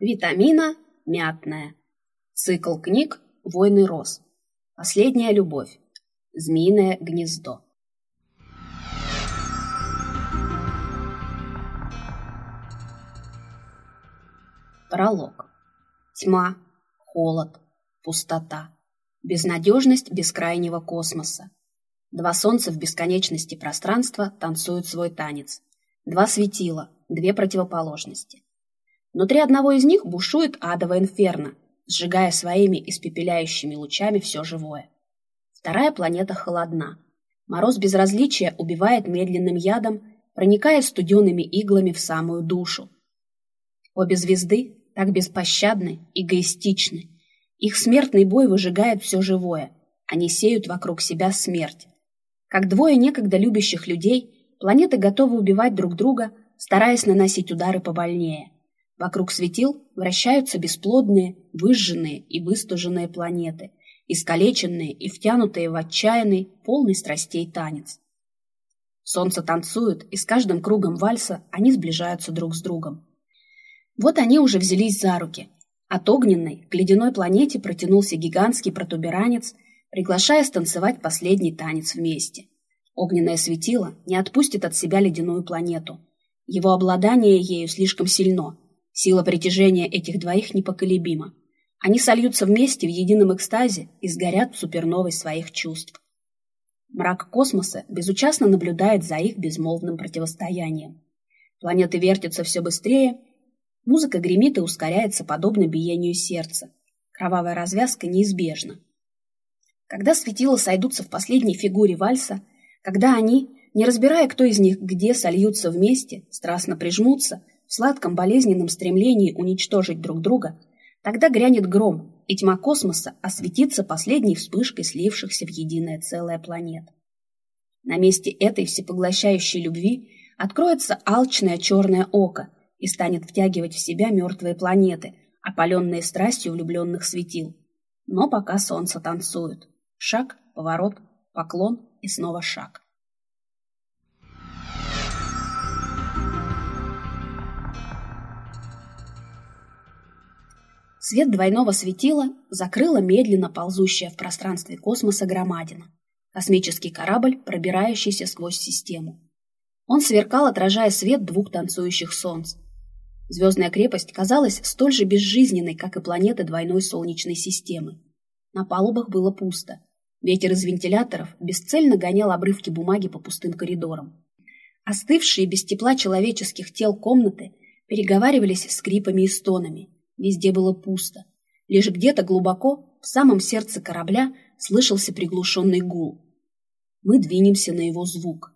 Витамина мятная. Цикл книг «Войны роз». Последняя любовь. Змеиное гнездо. Пролог. Тьма, холод, пустота. Безнадежность бескрайнего космоса. Два солнца в бесконечности пространства танцуют свой танец. Два светила, две противоположности. Внутри одного из них бушует адово инферно, сжигая своими испепеляющими лучами все живое. Вторая планета холодна. Мороз безразличия убивает медленным ядом, проникая студеными иглами в самую душу. Обе звезды так беспощадны, эгоистичны. Их смертный бой выжигает все живое. Они сеют вокруг себя смерть. Как двое некогда любящих людей, планеты готовы убивать друг друга, стараясь наносить удары побольнее. Вокруг светил вращаются бесплодные, выжженные и выстуженные планеты, искалеченные и втянутые в отчаянный, полный страстей танец. Солнце танцует, и с каждым кругом вальса они сближаются друг с другом. Вот они уже взялись за руки. От огненной к ледяной планете протянулся гигантский протуберанец – приглашая станцевать последний танец вместе. Огненное светило не отпустит от себя ледяную планету. Его обладание ею слишком сильно. Сила притяжения этих двоих непоколебима. Они сольются вместе в едином экстазе и сгорят суперновой своих чувств. Мрак космоса безучастно наблюдает за их безмолвным противостоянием. Планеты вертятся все быстрее, музыка гремит и ускоряется подобно биению сердца. Кровавая развязка неизбежна. Когда светила сойдутся в последней фигуре вальса, когда они, не разбирая, кто из них где, сольются вместе, страстно прижмутся, в сладком болезненном стремлении уничтожить друг друга, тогда грянет гром, и тьма космоса осветится последней вспышкой слившихся в единое целое планет. На месте этой всепоглощающей любви откроется алчное черное око и станет втягивать в себя мертвые планеты, опаленные страстью влюбленных светил. Но пока солнце танцует. Шаг, поворот, поклон и снова шаг. Свет двойного светила закрыла медленно ползущая в пространстве космоса громадина. Космический корабль, пробирающийся сквозь систему. Он сверкал, отражая свет двух танцующих солнц. Звездная крепость казалась столь же безжизненной, как и планеты двойной Солнечной системы. На палубах было пусто. Ветер из вентиляторов бесцельно гонял обрывки бумаги по пустым коридорам. Остывшие без тепла человеческих тел комнаты переговаривались скрипами и стонами. Везде было пусто. Лишь где-то глубоко, в самом сердце корабля, слышался приглушенный гул. Мы двинемся на его звук.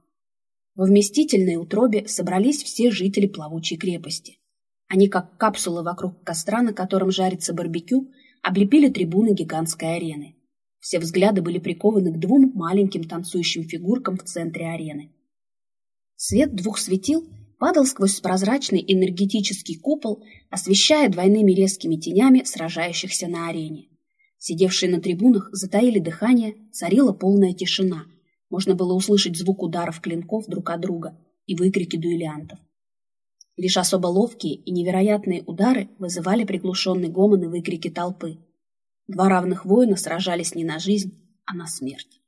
Во вместительной утробе собрались все жители плавучей крепости. Они, как капсулы вокруг костра, на котором жарится барбекю, облепили трибуны гигантской арены. Все взгляды были прикованы к двум маленьким танцующим фигуркам в центре арены. Свет двух светил падал сквозь прозрачный энергетический купол, освещая двойными резкими тенями сражающихся на арене. Сидевшие на трибунах затаили дыхание, царила полная тишина. Можно было услышать звук ударов клинков друг от друга и выкрики дуэлянтов. Лишь особо ловкие и невероятные удары вызывали приглушенный гомон и выкрики толпы. Два равных воина сражались не на жизнь, а на смерть.